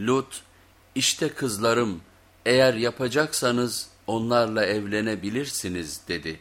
Lut, işte kızlarım eğer yapacaksanız onlarla evlenebilirsiniz dedi.